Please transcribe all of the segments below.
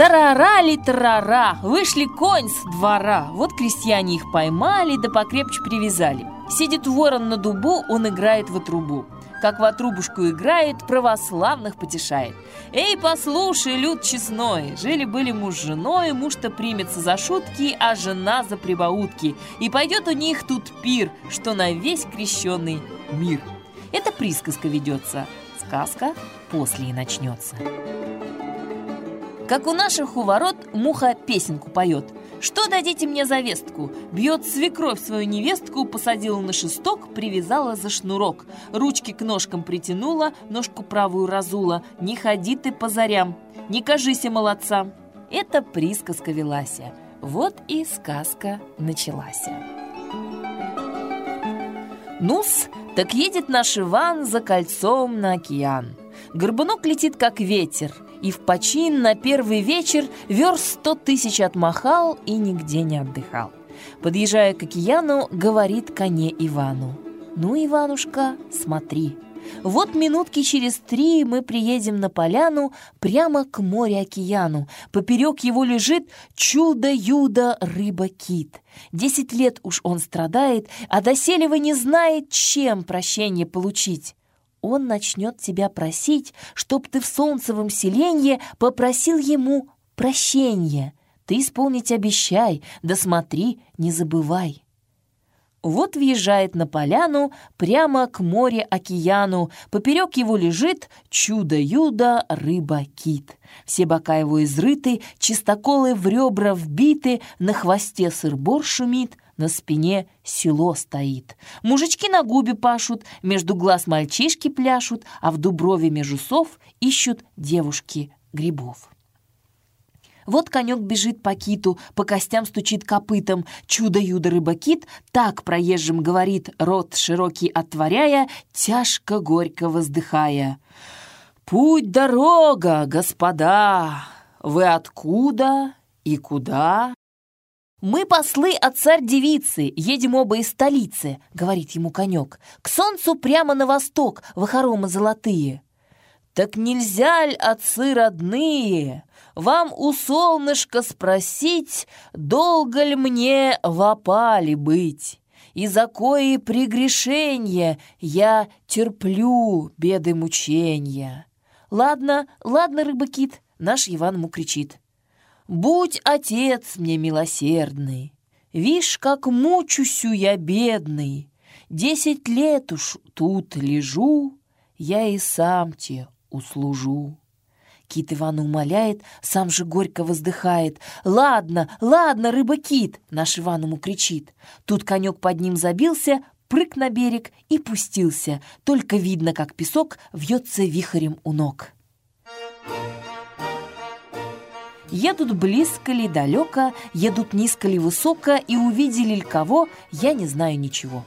Тарарали тарара, вышли конь с двора. Вот крестьяне их поймали, да покрепче привязали. Сидит ворон на дубу, он играет в трубу. Как в отрубушку играет, православных потешает. Эй, послушай, люд честной, жили-были муж с женой, муж-то примется за шутки, а жена за прибаутки. И пойдет у них тут пир, что на весь крещенный мир. Это присказка ведется. Сказка после и начнется. Как у наших у ворот муха песенку поет. «Что дадите мне за вестку?» Бьет свекровь свою невестку, посадила на шесток, привязала за шнурок. Ручки к ножкам притянула, ножку правую разула. «Не ходи ты по зарям, не кажися молодца!» Это присказка велася. Вот и сказка началась. Нус, так едет наш Иван за кольцом на океан. Горбунок летит, как ветер, и в почин на первый вечер верст сто тысяч отмахал и нигде не отдыхал. Подъезжая к океану, говорит коне Ивану. «Ну, Иванушка, смотри, вот минутки через три мы приедем на поляну прямо к морю-океану. Поперек его лежит чудо-юдо рыба-кит. Десять лет уж он страдает, а доселе не знает, чем прощение получить он начнет тебя просить, чтоб ты в солнцевом селенье попросил ему прощения. Ты исполнить обещай, да смотри, не забывай. Вот въезжает на поляну прямо к море-океану. Поперек его лежит чудо-юдо рыба-кит. Все бока его изрыты, чистоколы в ребра вбиты, на хвосте сыр-бор шумит, на спине село стоит. Мужички на губе пашут, между глаз мальчишки пляшут, а в дуброве между сов ищут девушки грибов. Вот конек бежит по киту, по костям стучит копытом. Чудо-юдо рыбакит так проезжим говорит, рот широкий отворяя, тяжко горько воздыхая. «Путь дорога, господа! Вы откуда и куда?» «Мы послы от царь-девицы, едем оба из столицы», — говорит ему конек. «К солнцу прямо на восток, в хоромы золотые». «Так нельзя ль, отцы родные, вам у солнышка спросить, долго ли мне в опале быть? И за кои прегрешения я терплю беды мучения?» «Ладно, ладно, рыба-кит», — наш Иван ему кричит. «Будь, отец мне милосердный, Вишь, как мучусю я бедный, Десять лет уж тут лежу, Я и сам те услужу». Кит Ивана умоляет, сам же горько воздыхает. «Ладно, ладно, рыба-кит!» — наш Иван ему кричит. Тут конек под ним забился, прыг на берег и пустился. Только видно, как песок вьется вихрем у ног. Едут близко ли далеко, едут низко ли высоко, и увидели ли кого, я не знаю ничего.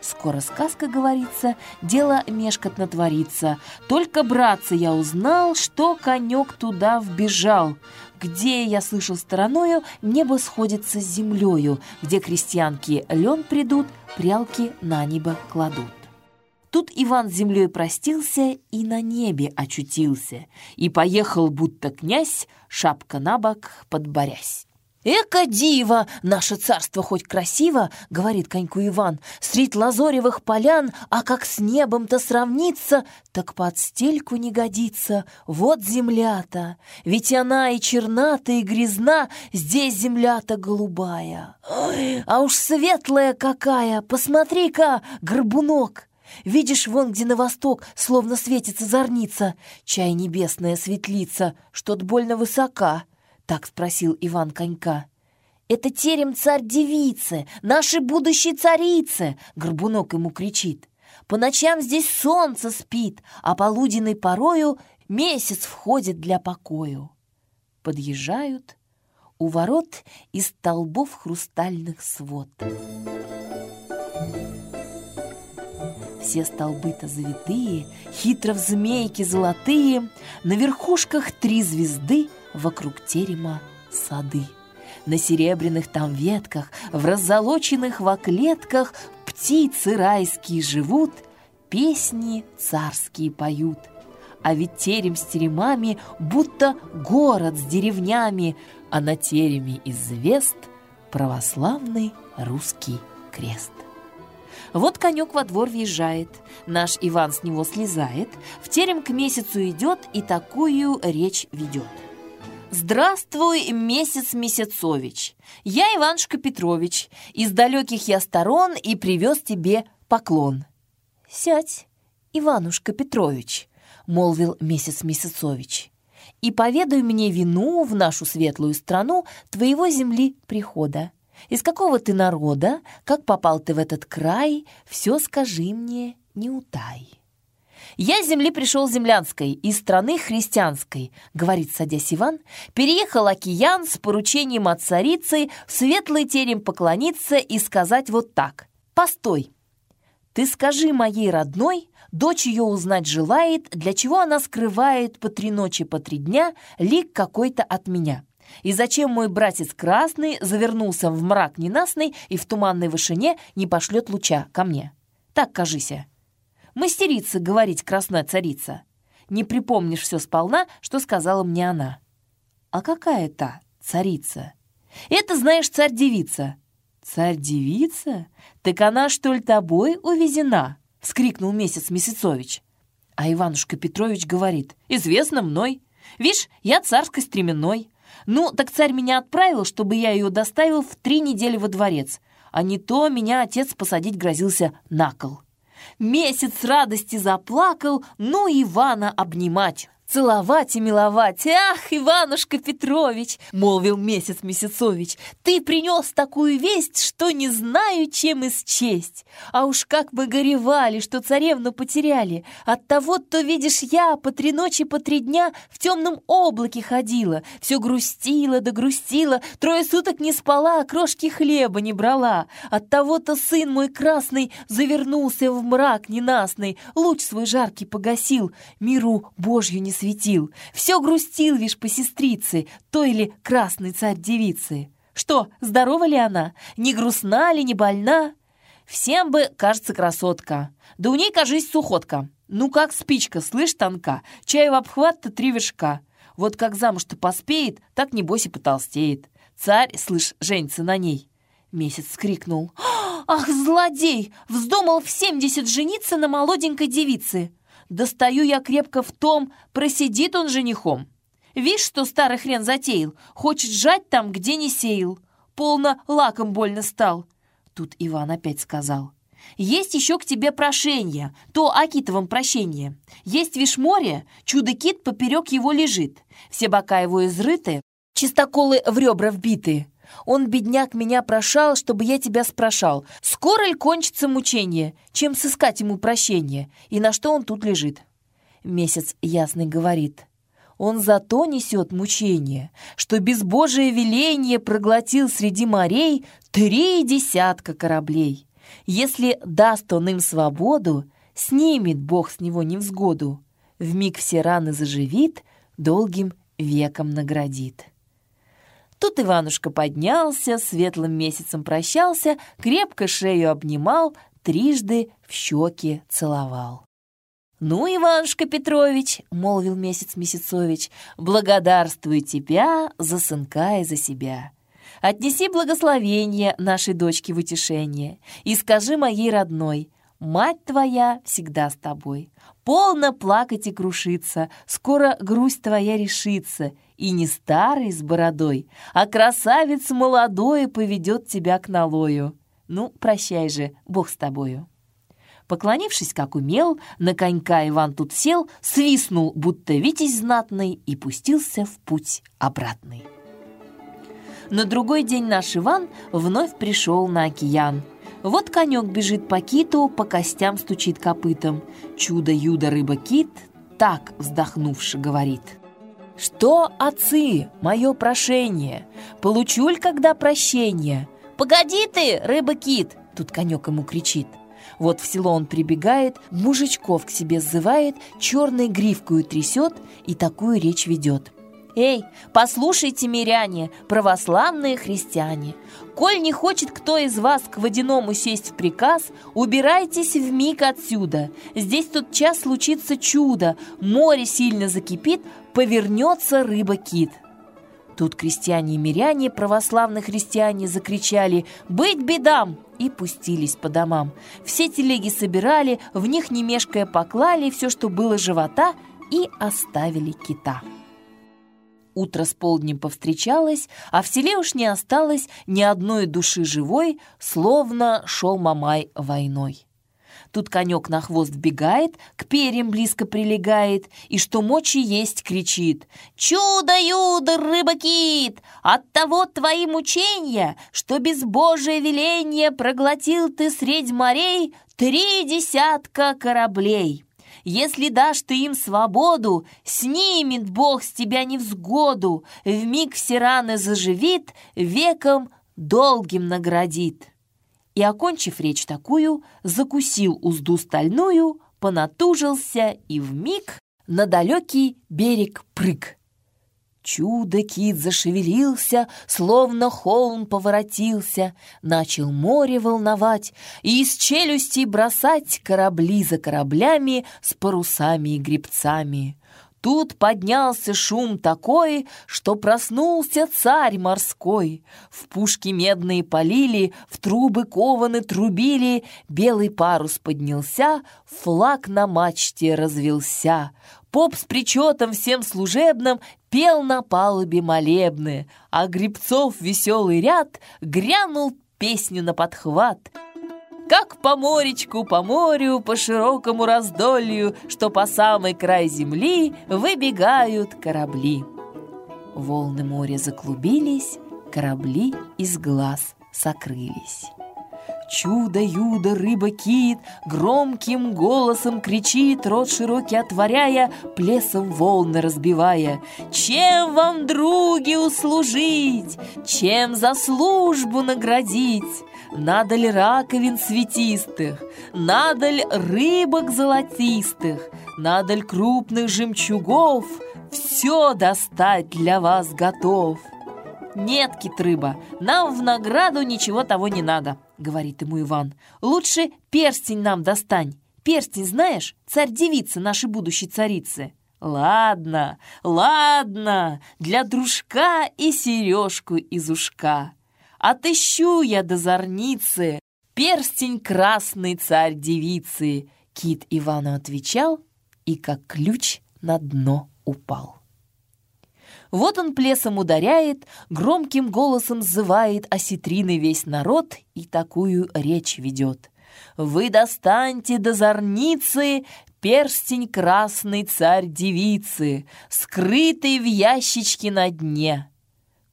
Скоро сказка говорится, дело мешкотно творится. Только, братцы, я узнал, что конек туда вбежал. Где, я слышал стороною, небо сходится с землею, где крестьянки лен придут, прялки на небо кладут. Тут Иван с землей простился и на небе очутился, и поехал, будто князь, шапка на бок подборясь. «Эка дива! Наше царство хоть красиво, — говорит коньку Иван, — средь лазоревых полян, а как с небом-то сравниться, так под стельку не годится. Вот земля-то, ведь она и черна-то, и грязна, здесь земля-то голубая. Ой, а уж светлая какая! Посмотри-ка, горбунок!» Видишь, вон где на восток, словно светится зорница, чай небесная светлица, что-то больно высока. Так спросил Иван конька. «Это терем царь-девицы, наши будущие царицы!» Горбунок ему кричит. «По ночам здесь солнце спит, а полуденной порою месяц входит для покою». Подъезжают, у ворот из столбов хрустальных свод. Все столбы-то завитые, хитро в змейки золотые, На верхушках три звезды — вокруг терема сады. На серебряных там ветках, в раззолоченных во клетках Птицы райские живут, песни царские поют. а ведь терем с теремами, будто город с деревнями, а на тереме извест православный русский крест. Вот конек во двор въезжает, наш Иван с него слезает, в терем к месяцу идет и такую речь ведет. «Здравствуй, месяц Месяцович! Я Иванушка Петрович, из далеких я сторон и привез тебе поклон». «Сядь, Иванушка Петрович», — молвил месяц Месяцович, «и поведай мне вину в нашу светлую страну твоего земли прихода. Из какого ты народа, как попал ты в этот край, все скажи мне, не утай. «Я с земли пришел землянской, из страны христианской», — говорит, садясь Иван, «переехал океан с поручением от царицы в светлый терем поклониться и сказать вот так. Постой, ты скажи моей родной, дочь ее узнать желает, для чего она скрывает по три ночи, по три дня лик какой-то от меня». И зачем мой братец Красный завернулся в мрак ненастный и в туманной вышине не пошлет луча ко мне? Так, кажися. Мастерица говорить красная царица. Не припомнишь все сполна, что сказала мне она. А какая та царица? Это, знаешь, царь-девица. Царь-девица? Так она, что ли, тобой увезена? Вскрикнул месяц Месяцович. А Иванушка Петрович говорит, известно мной. Вишь, я царской стременной. Ну, так царь меня отправил, чтобы я ее доставил в три недели во дворец, а не то меня отец посадить грозился на кол. Месяц радости заплакал, ну Ивана обнимать целовать и миловать. Ах, Иванушка Петрович, молвил месяц Месяцович, ты принес такую весть, что не знаю, чем исчесть. А уж как мы горевали, что царевну потеряли. От того-то, видишь, я по три ночи, по три дня в темном облаке ходила, все грустила да грустила, трое суток не спала, а крошки хлеба не брала. От того-то сын мой красный завернулся в мрак ненастный, луч свой жаркий погасил, миру Божью не светил, все грустил, вишь, по сестрице, той ли красной царь-девицы. Что, здорова ли она? Не грустна ли, не больна? Всем бы, кажется, красотка. Да у ней, кажись, сухотка. Ну, как спичка, слышь, тонка, чай в обхват-то три вершка. Вот как замуж-то поспеет, так небось и потолстеет. Царь, слышь, женится на ней. Месяц скрикнул. «Ах, злодей! Вздумал в семьдесят жениться на молоденькой девице! Достаю я крепко в том, просидит он женихом. Вишь, что старый хрен затеял, хочет жать там, где не сеял. Полно лаком больно стал. Тут Иван опять сказал. Есть еще к тебе прошение, то о китовом прощении. Есть вишь море, чудо-кит поперек его лежит. Все бока его изрыты, чистоколы в ребра вбиты. Он, бедняк, меня прошал, чтобы я тебя спрашал, скоро ли кончится мучение, чем сыскать ему прощение, и на что он тут лежит. Месяц ясный говорит, он зато несет мучение, что без Божие веление проглотил среди морей три десятка кораблей. Если даст он им свободу, снимет Бог с него невзгоду, вмиг все раны заживит, долгим веком наградит. Тут Иванушка поднялся, светлым месяцем прощался, крепко шею обнимал, трижды в щеки целовал. «Ну, Иванушка Петрович», — молвил месяц Месяцович, «благодарствую тебя за сынка и за себя. Отнеси благословение нашей дочке в утешение и скажи моей родной, мать твоя всегда с тобой. Полно плакать и крушиться, скоро грусть твоя решится, и не старый с бородой, а красавец молодой поведет тебя к налою. Ну, прощай же, Бог с тобою». Поклонившись, как умел, на конька Иван тут сел, свистнул, будто витязь знатный, и пустился в путь обратный. На другой день наш Иван вновь пришел на океан. Вот конек бежит по киту, по костям стучит копытом. Чудо-юдо рыба-кит так, вздохнувши, говорит — «Что, отцы, мое прошение? Получу ли когда прощение?» «Погоди ты, рыба-кит!» Тут конек ему кричит. Вот в село он прибегает, мужичков к себе сзывает, черной гривкою трясет и такую речь ведет. Эй, послушайте, миряне, православные христиане, коль не хочет кто из вас к водяному сесть в приказ, убирайтесь в миг отсюда. Здесь тут час случится чудо, море сильно закипит, повернется рыба-кит. Тут крестьяне и миряне, православные христиане, закричали «Быть бедам!» и пустились по домам. Все телеги собирали, в них не мешкая поклали все, что было живота, и оставили кита. Утро с полднем повстречалось, а в селе уж не осталось ни одной души живой, словно шел Мамай войной. Тут конек на хвост бегает, к перьям близко прилегает, и что мочи есть кричит. «Чудо-юдо, рыба-кит! От того твои мучения, что без Божия веления проглотил ты средь морей три десятка кораблей!» Если дашь ты им свободу, Снимет Бог с тебя невзгоду, Вмиг все раны заживит, Веком долгим наградит и, окончив речь такую, закусил узду стальную, понатужился и вмиг на далекий берег прыг. Чудо-кит зашевелился, словно холм поворотился, начал море волновать и из челюстей бросать корабли за кораблями с парусами и гребцами. Тут поднялся шум такой, что проснулся царь морской. В пушки медные полили, в трубы кованы трубили, белый парус поднялся, флаг на мачте развелся. Поп с причетом всем служебным пел на палубе молебны, а грибцов веселый ряд грянул песню на подхват — как по моречку, по морю, по широкому раздолью, что по самый край земли выбегают корабли. Волны моря заклубились, корабли из глаз сокрылись. Чудо-юдо, рыба-кит Громким голосом кричит, Рот широкий отворяя, Плесом волны разбивая. Чем вам, други, услужить? Чем за службу наградить? Надо ли раковин светистых? Надо ли рыбок золотистых? Надо ли крупных жемчугов? Все достать для вас готов. Нет, китрыба, нам в награду ничего того не надо, говорит ему Иван. Лучше перстень нам достань. Перстень, знаешь, царь-девица нашей будущей царицы. Ладно, ладно, для дружка и сережку из ушка. Отыщу я до зорницы перстень красный царь-девицы. Кит Ивану отвечал и как ключ на дно упал. Вот он плесом ударяет, громким голосом зывает осетрины весь народ и такую речь ведет. «Вы достаньте до зорницы перстень красный царь-девицы, скрытый в ящичке на дне.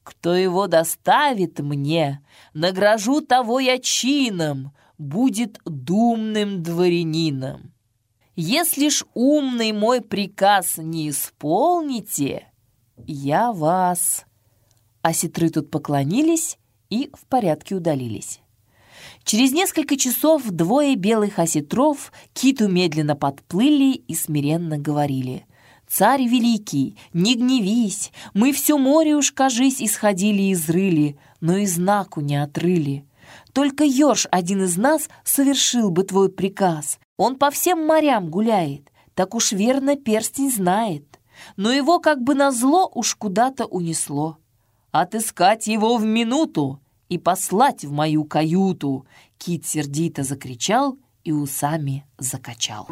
Кто его доставит мне, награжу того я чином, будет думным дворянином. Если ж умный мой приказ не исполните, я вас...» Осетры тут поклонились и в порядке удалились. Через несколько часов двое белых осетров киту медленно подплыли и смиренно говорили — Царь великий, не гневись, мы все море уж, кажись, исходили и изрыли, но и знаку не отрыли. Только Ёрш, один из нас, совершил бы твой приказ. Он по всем морям гуляет, так уж верно перстень знает. Но его как бы назло уж куда-то унесло. Отыскать его в минуту и послать в мою каюту, Кит сердито закричал и усами закачал.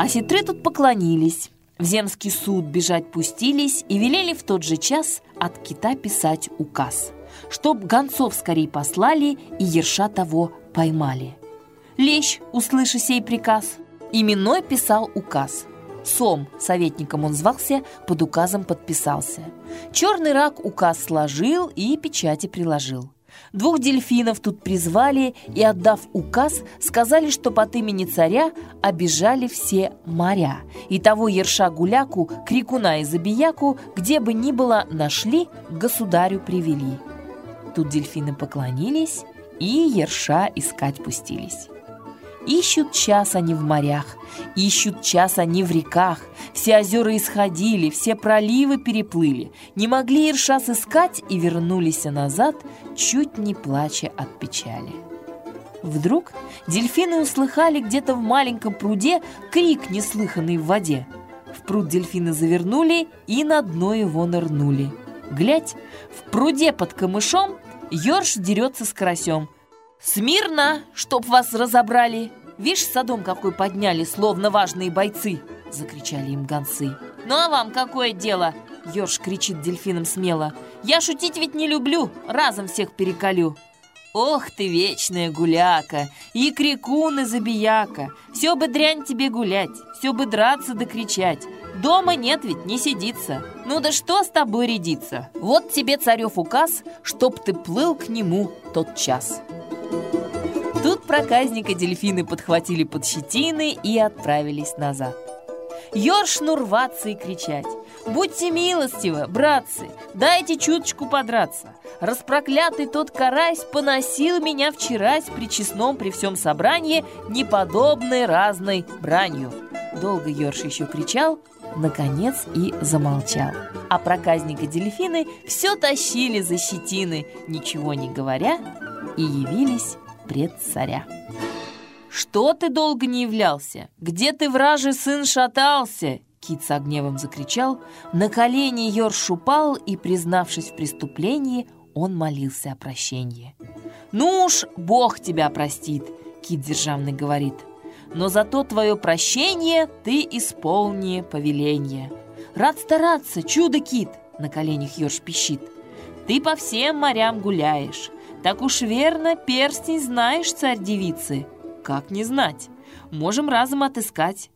А сетры тут поклонились, в земский суд бежать пустились и велели в тот же час от кита писать указ, чтоб гонцов скорей послали и ерша того поймали. Лещ, услыша сей приказ, именной писал указ. Сом, советником он звался, под указом подписался. Черный рак указ сложил и печати приложил. Двух дельфинов тут призвали и, отдав указ, сказали, что под имени царя обижали все моря. И того ерша-гуляку, крикуна и забияку, где бы ни было, нашли, государю привели. Тут дельфины поклонились и ерша искать пустились. Ищут час они в морях, ищут час они в реках. Все озера исходили, все проливы переплыли. Не могли Ирша сыскать и вернулись назад, чуть не плача от печали. Вдруг дельфины услыхали где-то в маленьком пруде крик, неслыханный в воде. В пруд дельфины завернули и на дно его нырнули. Глядь, в пруде под камышом Ёрш дерется с карасем. «Смирно, чтоб вас разобрали! Вишь, садом какой подняли, словно важные бойцы!» Закричали им гонцы. «Ну а вам какое дело?» Ёрш кричит дельфином смело. «Я шутить ведь не люблю, разом всех переколю!» Ох ты, вечная гуляка, и крикун, и забияка. Все бы дрянь тебе гулять, все бы драться да кричать. Дома нет ведь, не сидится. Ну да что с тобой рядиться? Вот тебе царев указ, чтоб ты плыл к нему тот час. Тут проказника дельфины подхватили под щетины и отправились назад. Ёршну рваться и кричать. «Будьте милостивы, братцы, дайте чуточку подраться. Распроклятый тот карась поносил меня вчерась при честном при всем собрании неподобной разной бранью». Долго Ёрш еще кричал, наконец и замолчал. А проказника дельфины все тащили за щетины, ничего не говоря, и явились пред царя. «Что ты долго не являлся? Где ты, вражий сын, шатался?» Кит с гневом закричал. На колени Йорш упал, и, признавшись в преступлении, он молился о прощении. «Ну уж, Бог тебя простит!» Кит державный говорит. «Но зато твое прощение ты исполни повеление». «Рад стараться, чудо-кит!» На коленях Йорш пищит. «Ты по всем морям гуляешь. Так уж верно, перстень знаешь, царь-девицы». Как не знать? Можем разом отыскать.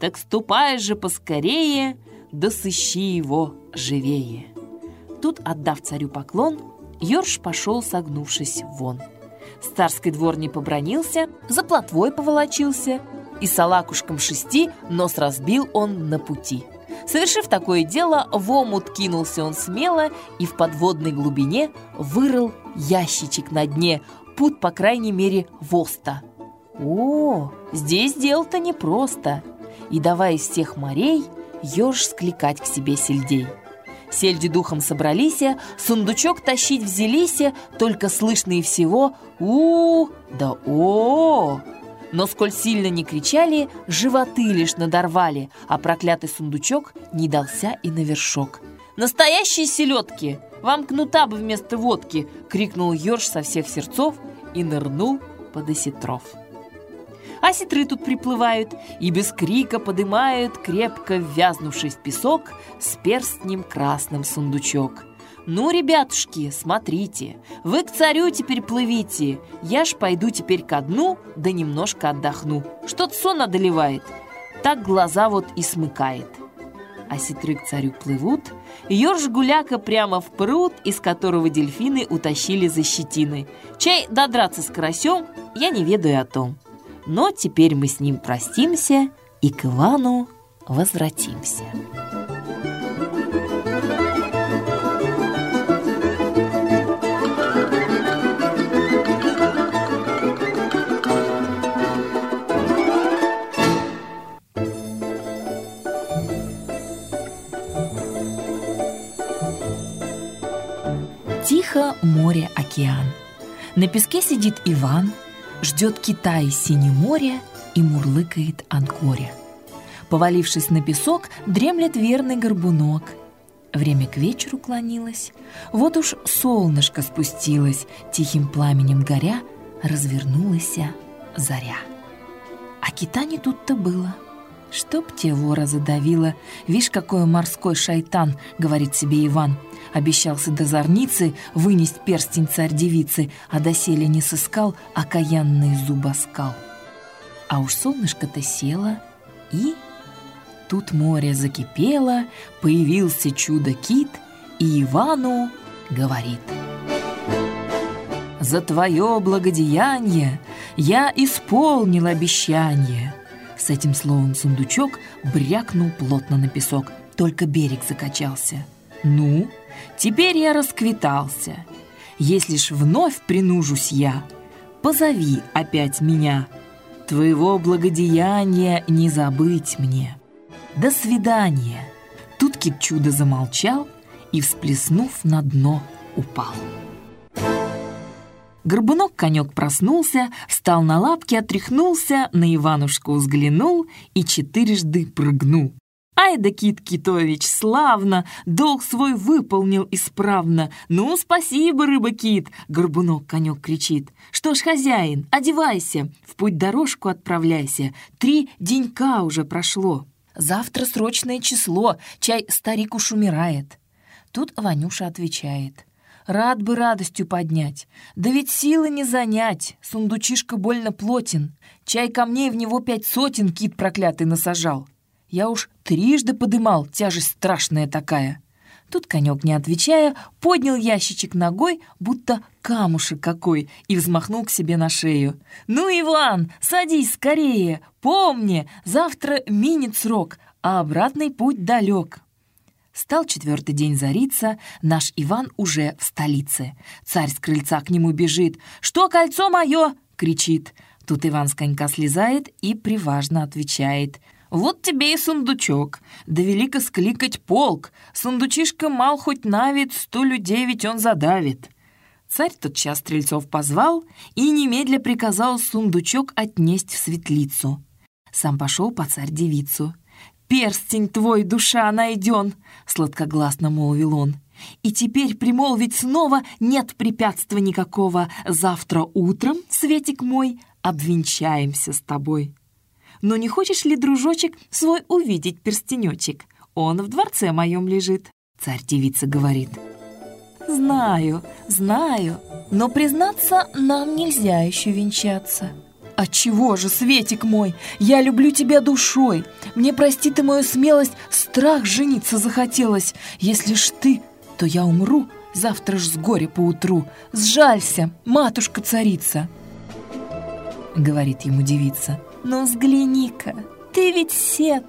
Так ступай же поскорее, да сыщи его живее. Тут, отдав царю поклон, Йорш пошел, согнувшись вон. С царской двор не побронился, за плотвой поволочился, и салакушком шести нос разбил он на пути. Совершив такое дело, в омут кинулся он смело и в подводной глубине вырыл ящичек на дне, пут, по крайней мере, воста – о, здесь дело-то непросто. И давай из всех морей еж скликать к себе сельдей. Сельди духом собрались, сундучок тащить взялись, только слышно и всего у, -у да о, Но сколь сильно не кричали, животы лишь надорвали, а проклятый сундучок не дался и на вершок. «Настоящие селедки! Вам кнута бы вместо водки!» — крикнул Ёрш со всех сердцов и нырнул под осетров а сетры тут приплывают и без крика подымают, крепко ввязнувшись в песок, с перстнем красным сундучок. «Ну, ребятушки, смотрите, вы к царю теперь плывите, я ж пойду теперь ко дну, да немножко отдохну. Что-то сон одолевает». Так глаза вот и смыкает. А сетры к царю плывут, Ёрш-гуляка прямо в пруд, из которого дельфины утащили за щетины. Чай додраться с карасем, я не ведаю о том. Но теперь мы с ним простимся и к Ивану возвратимся. Тихо море океан. На песке сидит Иван – ждет Китай синее море и мурлыкает анкоре. Повалившись на песок, дремлет верный горбунок. Время к вечеру клонилось, вот уж солнышко спустилось, тихим пламенем горя, развернулась заря. А кита не тут-то было. Чтоб те вора задавило, вишь, какой морской шайтан, говорит себе Иван — Обещался до зорницы вынести перстень царь-девицы, а доселе не сыскал окаянный зубоскал. А уж солнышко-то село, и... Тут море закипело, появился чудо-кит, и Ивану говорит. «За твое благодеяние я исполнил обещание». С этим словом сундучок брякнул плотно на песок, только берег закачался. «Ну, Теперь я расквитался. Если ж вновь принужусь я, позови опять меня. Твоего благодеяния не забыть мне. До свидания. Тут кит чудо замолчал и, всплеснув на дно, упал. Горбунок-конек проснулся, встал на лапки, отряхнулся, на Иванушку взглянул и четырежды прыгнул. Ай да Кит Китович, славно, долг свой выполнил исправно. Ну, спасибо, рыба-кит, горбунок-конек кричит. Что ж, хозяин, одевайся, в путь дорожку отправляйся. Три денька уже прошло. Завтра срочное число, чай старик уж умирает. Тут Ванюша отвечает. Рад бы радостью поднять. Да ведь силы не занять, сундучишка больно плотен. Чай камней в него пять сотен кит проклятый насажал. Я уж трижды подымал, тяжесть страшная такая. Тут конек, не отвечая, поднял ящичек ногой, будто камушек какой, и взмахнул к себе на шею. «Ну, Иван, садись скорее! Помни, завтра минит срок, а обратный путь далек». Стал четвертый день зариться, наш Иван уже в столице. Царь с крыльца к нему бежит. «Что кольцо мое?» — кричит. Тут Иван с конька слезает и приважно отвечает — вот тебе и сундучок. Да велико скликать полк. Сундучишка мал хоть навид, сто людей ведь он задавит. Царь тотчас стрельцов позвал и немедля приказал сундучок отнесть в светлицу. Сам пошел по царь-девицу. «Перстень твой, душа, найден!» — сладкогласно молвил он. «И теперь примолвить снова нет препятствия никакого. Завтра утром, Светик мой, обвенчаемся с тобой». Но не хочешь ли, дружочек, свой увидеть перстенечек? Он в дворце моем лежит. Царь-девица говорит. Знаю, знаю, но, признаться, нам нельзя еще венчаться. «Отчего же, Светик мой, я люблю тебя душой. Мне, прости ты мою смелость, страх жениться захотелось. Если ж ты, то я умру, завтра ж с горя поутру. Сжалься, матушка-царица!» Говорит ему девица. «Ну взгляни-ка, ты ведь сет!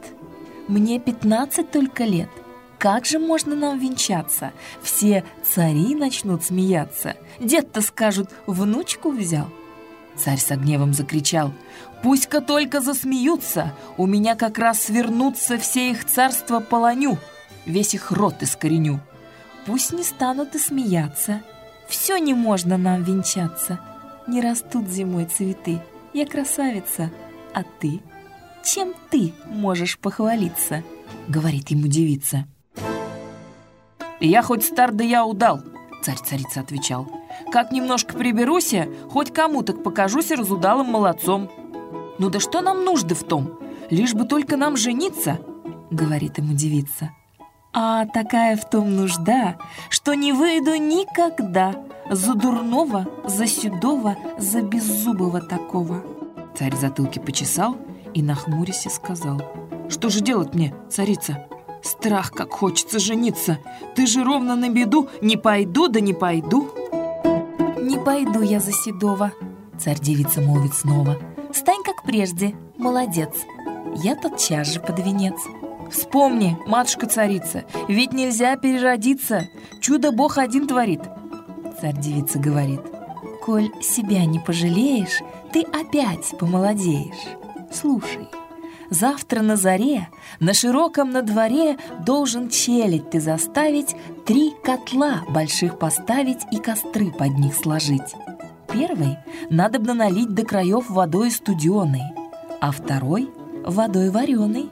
Мне пятнадцать только лет. Как же можно нам венчаться? Все цари начнут смеяться. Дед-то скажут, внучку взял». Царь со гневом закричал. «Пусть-ка только засмеются! У меня как раз свернутся все их царства полоню, весь их рот искореню. Пусть не станут и смеяться. Все не можно нам венчаться. Не растут зимой цветы. Я красавица, а ты? Чем ты можешь похвалиться?» — говорит ему девица. «Я хоть стар, да я удал», — царь-царица отвечал. «Как немножко приберуся, хоть кому так покажусь разудалым молодцом». «Ну да что нам нужды в том? Лишь бы только нам жениться», — говорит ему девица. «А такая в том нужда, что не выйду никогда за дурного, за седого, за беззубого такого». Царь затылки почесал и, нахмурясь, сказал. «Что же делать мне, царица? Страх, как хочется жениться! Ты же ровно на беду! Не пойду, да не пойду!» «Не пойду я за Седова!» Царь-девица молвит снова. «Стань, как прежде, молодец! Я тотчас же под венец!» «Вспомни, матушка-царица, ведь нельзя переродиться! Чудо Бог один творит!» Царь-девица говорит. «Коль себя не пожалеешь, ты опять помолодеешь. Слушай, завтра на заре, на широком на дворе должен челядь ты заставить, три котла больших поставить и костры под них сложить. Первый надо бы налить до краев водой студеной, а второй — водой вареной,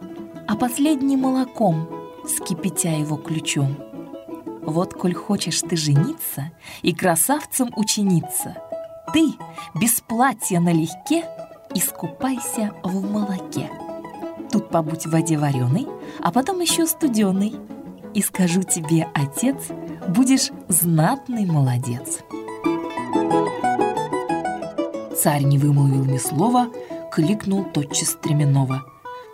а последний — молоком, скипятя его ключом. Вот, коль хочешь ты жениться и красавцем учениться — ты без платья налегке искупайся в молоке. Тут побудь в воде вареной, а потом еще студеной. И скажу тебе, отец, будешь знатный молодец. Царь не вымолвил ни слова, кликнул тотчас Стременного.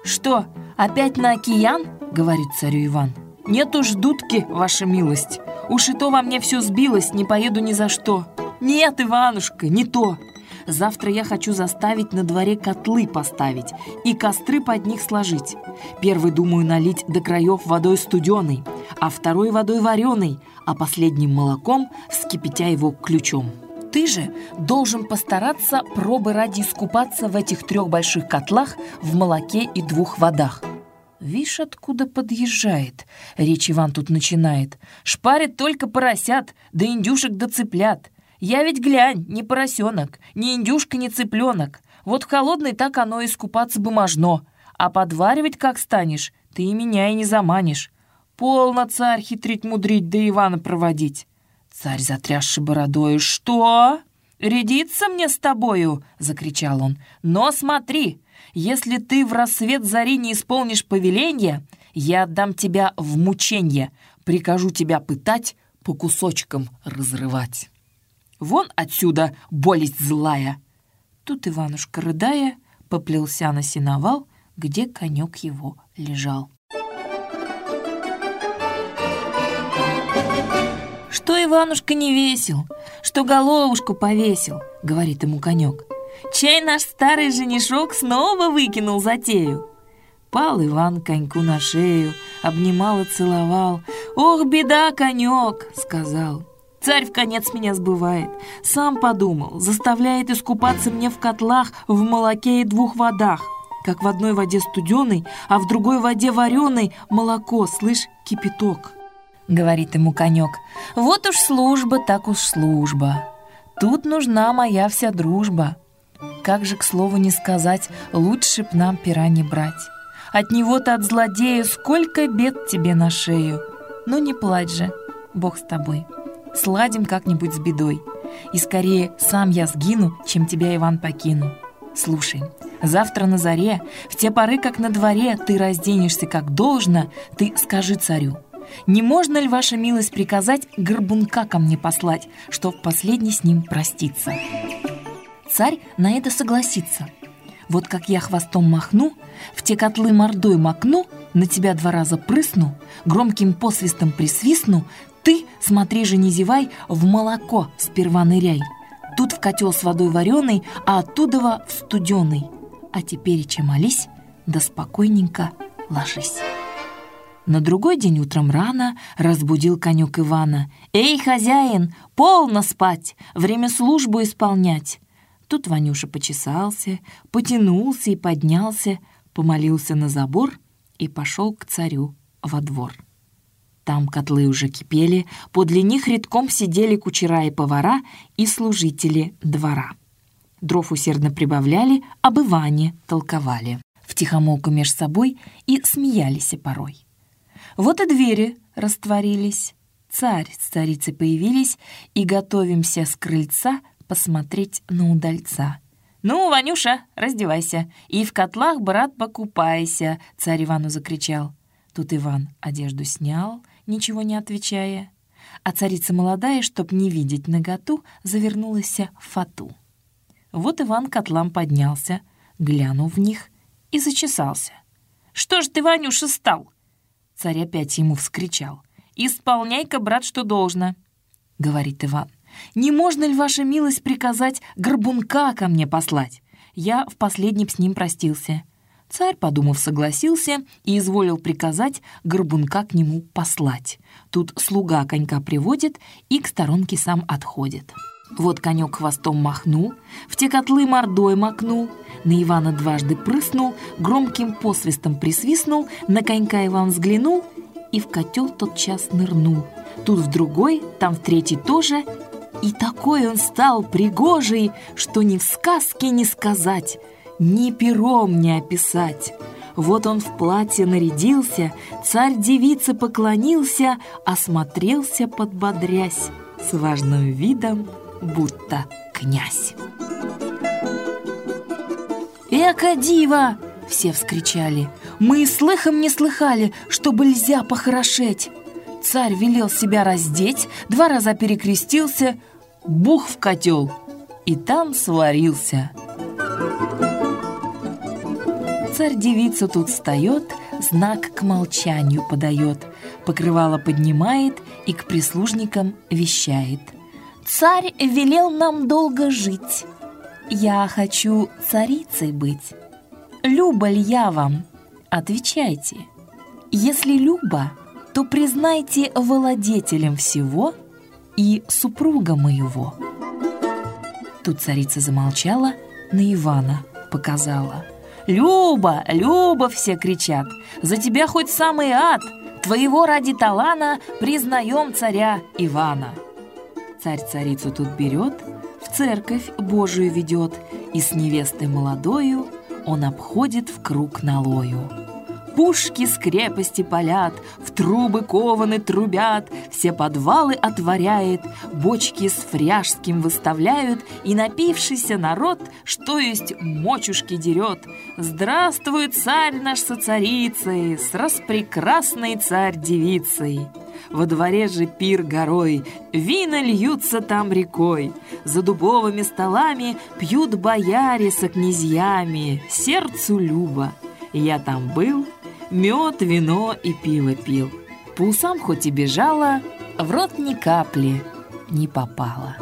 «Что, опять на океан?» — говорит царю Иван. «Нет уж дудки, ваша милость. Уж и то во мне все сбилось, не поеду ни за что». «Нет, Иванушка, не то. Завтра я хочу заставить на дворе котлы поставить и костры под них сложить. Первый думаю налить до краев водой студеной, а второй водой вареной, а последним молоком, вскипятя его ключом. ты же должен постараться пробы ради искупаться в этих трех больших котлах в молоке и двух водах. Вишь, откуда подъезжает. Речь Иван тут начинает. Шпарит только поросят, да индюшек да цыплят. Я ведь, глянь, не поросенок, ни индюшка, ни цыпленок. Вот в холодной так оно и искупаться бы можно. А подваривать как станешь, ты и меня и не заманишь. Полно царь хитрить, мудрить, да Ивана проводить. Царь, затрясший бородою, «Что? Рядиться мне с тобою?» — закричал он. «Но смотри, если ты в рассвет зари не исполнишь повеления, я отдам тебя в мученье, прикажу тебя пытать, по кусочкам разрывать. Вон отсюда, болесть злая!» Тут Иванушка, рыдая, поплелся на сеновал, где конек его лежал. «Что Иванушка не весел, что головушку повесил», — говорит ему конек. «Чай наш старый женишок снова выкинул затею». Пал Иван коньку на шею, обнимал и целовал. «Ох, беда, конек!» — сказал. Царь в конец меня сбывает. Сам подумал, заставляет искупаться мне в котлах, в молоке и двух водах. Как в одной воде студеной, а в другой воде вареной молоко, слышь, кипяток. — говорит ему конек. «Вот уж служба, так уж служба. Тут нужна моя вся дружба. Как же, к слову не сказать, лучше б нам пера не брать. От него-то от злодея сколько бед тебе на шею. Ну не плачь же, Бог с тобой. Сладим как-нибудь с бедой. И скорее сам я сгину, чем тебя, Иван, покину. Слушай, завтра на заре, в те поры, как на дворе, ты разденешься как должно, ты скажи царю, не можно ли, ваша милость, приказать горбунка ко мне послать, чтоб последний с ним проститься?» Царь на это согласится. Вот как я хвостом махну, в те котлы мордой макну, на тебя два раза прысну, громким посвистом присвистну, ты, смотри же, не зевай, в молоко сперва ныряй. Тут в котел с водой вареной, а оттуда в студеный. А теперь, чем молись, да спокойненько ложись. На другой день утром рано разбудил конюк Ивана. «Эй, хозяин, полно спать, время службу исполнять!» Тут Ванюша почесался, потянулся и поднялся, помолился на забор и пошел к царю во двор. Там котлы уже кипели, подле них редком сидели кучера и повара и служители двора. Дров усердно прибавляли, об Иване толковали. Втихомолку меж собой и смеялись порой. Вот и двери растворились. Царь с царицей появились, и готовимся с крыльца посмотреть на удальца. «Ну, Ванюша, раздевайся, и в котлах, брат, покупайся!» — царь Ивану закричал. Тут Иван одежду снял, ничего не отвечая. А царица молодая, чтоб не видеть наготу, завернулась в фату. Вот Иван котлам поднялся, глянул в них и зачесался. «Что ж ты, Ванюша, стал? Царь опять ему вскричал. «Исполняй-ка, брат, что должно!» — говорит Иван. «Не можно ли, ваша милость, приказать горбунка ко мне послать? Я в последнем с ним простился». Царь, подумав, согласился и изволил приказать горбунка к нему послать. Тут слуга конька приводит и к сторонке сам отходит. Вот конек хвостом махнул, в те котлы мордой макнул, на Ивана дважды прыснул, громким посвистом присвистнул, на конька Иван взглянул и в котел тот час нырнул. Тут в другой, там в третий тоже, и такой он стал пригожий, что ни в сказке не сказать, ни пером не описать. Вот он в платье нарядился, царь девице поклонился, осмотрелся, подбодрясь, с важным видом будто князь. «Эка дива!» — все вскричали. «Мы и слыхом не слыхали, чтобы нельзя похорошеть!» Царь велел себя раздеть, два раза перекрестился, бух в котел, и там сварился. Царь-девица тут встает, знак к молчанию подает, покрывало поднимает и к прислужникам вещает — Царь велел нам долго жить. Я хочу царицей быть. Люба ли я вам? Отвечайте. Если люба, то признайте владетелем всего и супруга моего. Тут царица замолчала, на Ивана показала. «Люба, Люба!» все кричат. «За тебя хоть самый ад! Твоего ради талана признаем царя Ивана!» Царь царицу тут берет, в церковь Божию ведет, и с невестой молодою он обходит в круг налою. Пушки с крепости палят, в трубы кованы трубят, все подвалы отворяет, бочки с фряжским выставляют, и напившийся народ, что есть мочушки дерет. Здравствует царь наш со царицей, с распрекрасной царь-девицей. Во дворе же пир горой, вина льются там рекой. За дубовыми столами пьют бояре со князьями, сердцу любо. Я там был, Мед, вино и пиво пил. По усам хоть и бежала, в рот ни капли не попала.